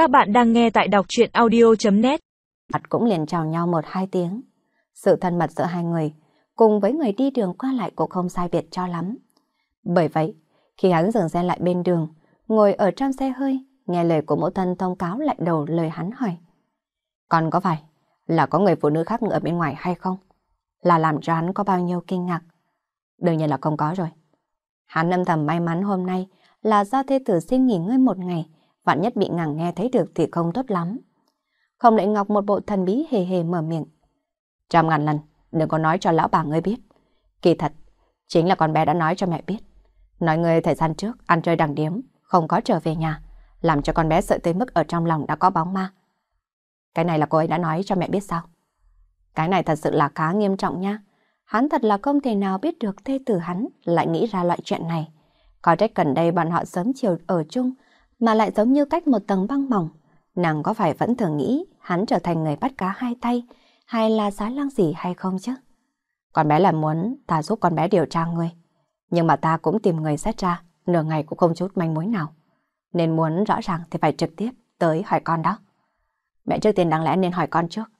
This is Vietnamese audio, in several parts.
Các bạn đang nghe tại đọc chuyện audio.net Mặt cũng liền chào nhau một hai tiếng. Sự thân mật giữa hai người, cùng với người đi đường qua lại cũng không sai biệt cho lắm. Bởi vậy, khi hắn dừng xe lại bên đường, ngồi ở trong xe hơi, nghe lời của mẫu thân thông cáo lại đầu lời hắn hỏi. Còn có phải là có người phụ nữ khác ở bên ngoài hay không? Là làm cho hắn có bao nhiêu kinh ngạc? Đương nhiên là không có rồi. Hắn âm thầm may mắn hôm nay là do thê tử xin nghỉ ngơi một ngày, vạn nhất bị ngàng nghe thấy được thì không tốt lắm. Không lệ ngọc một bộ thần bí hề hề mở miệng. Trăm ngàn lần, đừng có nói cho lão bà ngươi biết. Kỳ thật, chính là con bé đã nói cho mẹ biết. Nói ngươi thời gian trước ăn chơi đằng điếm, không có trở về nhà, làm cho con bé sợ tới mức ở trong lòng đã có bóng ma. Cái này là cô ấy đã nói cho mẹ biết sao? Cái này thật sự là khá nghiêm trọng nha. Hắn thật là không thể nào biết được thê tử hắn lại nghĩ ra loại chuyện này. Có trách gần đây bọn họ sớm chiều ở chung, mà lại giống như cách một tầng băng mỏng. Nàng có phải vẫn thường nghĩ hắn trở thành người bắt cá hai tay, hay là xá lang gì hay không chứ? Con bé là muốn ta giúp con bé điều tra ngươi. Nhưng mà ta cũng tìm người xét ra, nửa ngày cũng không chút manh mối nào. Nên muốn rõ ràng thì phải trực tiếp tới hỏi con đó. Mẹ trước tiên đáng lẽ nên hỏi con trước.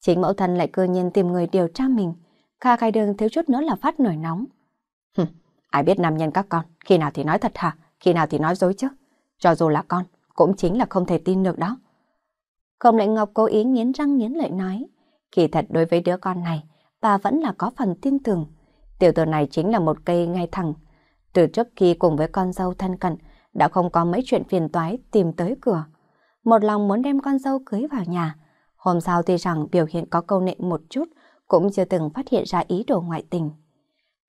Chính mẫu thân lại cư nhiên tìm người điều tra mình. Kha khai đường thiếu chút nữa là phát nổi nóng. Hừm, ai biết nam nhân các con, khi nào thì nói thật hả, khi nào thì nói dối chứ. Cho dù là con, cũng chính là không thể tin được đó. Không lệnh Ngọc cố ý nghiến răng nghiến lợi nói. Kỳ thật đối với đứa con này, bà vẫn là có phần tin tưởng. Tiểu tử này chính là một cây ngay thẳng. Từ trước khi cùng với con dâu thân cận, đã không có mấy chuyện phiền toái tìm tới cửa. Một lòng muốn đem con dâu cưới vào nhà. Hôm sau tuy rằng biểu hiện có câu nệ một chút, cũng chưa từng phát hiện ra ý đồ ngoại tình.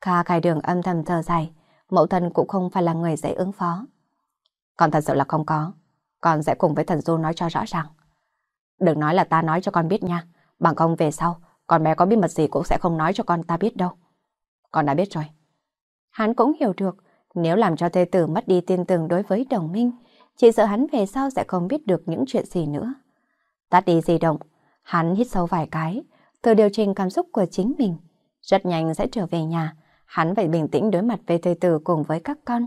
Kha khai đường âm thầm thở dài, mẫu thân cũng không phải là người dễ ứng phó. Còn thật sự là không có, con sẽ cùng với thần Du nói cho rõ ràng. Đừng nói là ta nói cho con biết nha, bằng không về sau, con bé có bí mật gì cũng sẽ không nói cho con ta biết đâu. Con đã biết rồi. Hắn cũng hiểu được, nếu làm cho thê tử mất đi tin tưởng đối với đồng minh, chỉ sợ hắn về sau sẽ không biết được những chuyện gì nữa. Tắt đi di động, hắn hít sâu vài cái, tự điều chỉnh cảm xúc của chính mình. Rất nhanh sẽ trở về nhà, hắn phải bình tĩnh đối mặt với thê tử cùng với các con.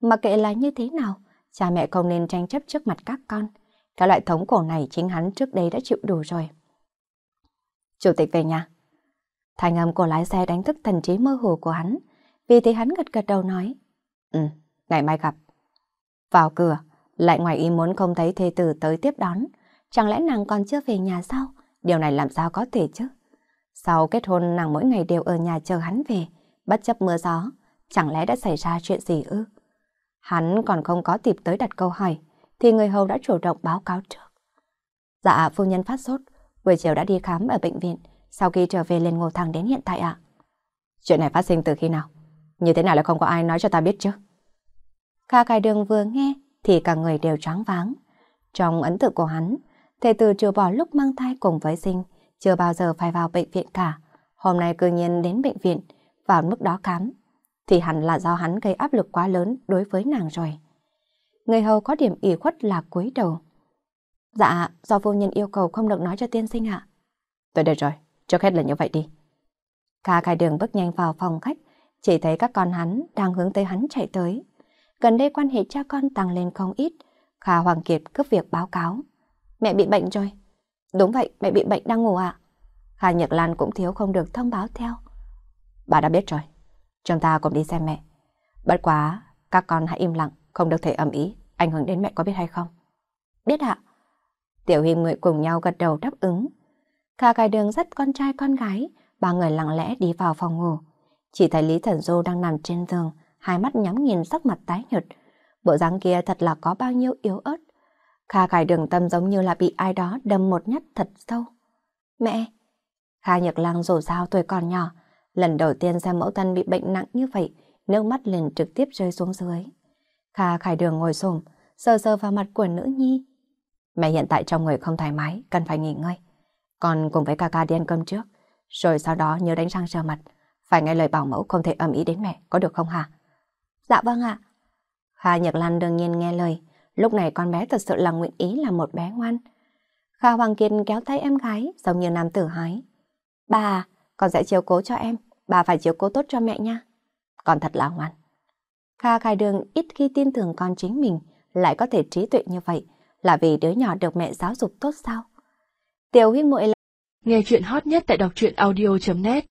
Mà kệ là như thế nào, cha mẹ không nên tranh chấp trước mặt các con. Cái loại thống cổ này chính hắn trước đây đã chịu đủ rồi. Chủ tịch về nhà. Thành âm của lái xe đánh thức thần trí mơ hồ của hắn. Vì thế hắn gật gật đầu nói. Ừ, ngày mai gặp. Vào cửa, lại ngoài ý muốn không thấy thê tử tới tiếp đón. Chẳng lẽ nàng còn chưa về nhà sao? Điều này làm sao có thể chứ? Sau kết hôn nàng mỗi ngày đều ở nhà chờ hắn về, bất chấp mưa gió. Chẳng lẽ đã xảy ra chuyện gì ư? Hắn còn không có kịp tới đặt câu hỏi, thì người hầu đã chủ động báo cáo trước. Dạ, phu nhân phát sốt, buổi chiều đã đi khám ở bệnh viện, sau khi trở về lên ngồi thẳng đến hiện tại ạ. Chuyện này phát sinh từ khi nào? Như thế nào lại không có ai nói cho ta biết chứ? Kha cài đường vừa nghe thì cả người đều choáng váng. Trong ấn tượng của hắn, thề từ trừ bỏ lúc mang thai cùng với sinh, chưa bao giờ phải vào bệnh viện cả. Hôm nay cư nhiên đến bệnh viện, vào mức đó khám, thì hẳn là do hắn gây áp lực quá lớn đối với nàng rồi. Người hầu có điểm ủy khuất là cúi đầu. Dạ, do vô nhân yêu cầu không được nói cho tiên sinh ạ. Tôi được rồi, trước hết là như vậy đi. Kha khai đường bước nhanh vào phòng khách, chỉ thấy các con hắn đang hướng tới hắn chạy tới. Gần đây quan hệ cha con tăng lên không ít. Kha Hoàng Kiệt cướp việc báo cáo. Mẹ bị bệnh rồi. Đúng vậy, mẹ bị bệnh đang ngủ ạ. Kha Nhật Lan cũng thiếu không được thông báo theo. Bà đã biết rồi. Chúng ta cùng đi xem mẹ. Bất quá, các con hãy im lặng, không được thể ầm ý, ảnh hưởng đến mẹ có biết hay không? Biết ạ. Tiểu Hiêm người cùng nhau gật đầu đáp ứng. Kha cài đường dắt con trai con gái, ba người lặng lẽ đi vào phòng ngủ. Chỉ thấy Lý Thần Du đang nằm trên giường, hai mắt nhắm nghiền sắc mặt tái nhợt. Bộ dáng kia thật là có bao nhiêu yếu ớt. Kha cài đường tâm giống như là bị ai đó đâm một nhát thật sâu. Mẹ! Kha Nhật Lang dù sao tuổi còn nhỏ, Lần đầu tiên xem mẫu thân bị bệnh nặng như vậy, nước mắt liền trực tiếp rơi xuống dưới. Kha Khải Đường ngồi xổm, sờ sờ vào mặt của nữ nhi. Mẹ hiện tại trong người không thoải mái, cần phải nghỉ ngơi. Còn cùng với ca ca đi ăn cơm trước, rồi sau đó nhớ đánh răng rửa mặt. Phải nghe lời bảo mẫu không thể ầm ý đến mẹ, có được không hả? Dạ vâng ạ. Kha Nhật Lan đương nhiên nghe lời, lúc này con bé thật sự là nguyện ý là một bé ngoan. Kha Hoàng Kiệt kéo tay em gái, giống như nam tử hái. Bà, con sẽ chiếu cố cho em, bà phải chiếu cố tốt cho mẹ nha. Con thật là ngoan. Kha Khai Đường ít khi tin tưởng con chính mình lại có thể trí tuệ như vậy, là vì đứa nhỏ được mẹ giáo dục tốt sao? Tiểu huy muội là... Nghe chuyện hot nhất tại đọc truyện audio.net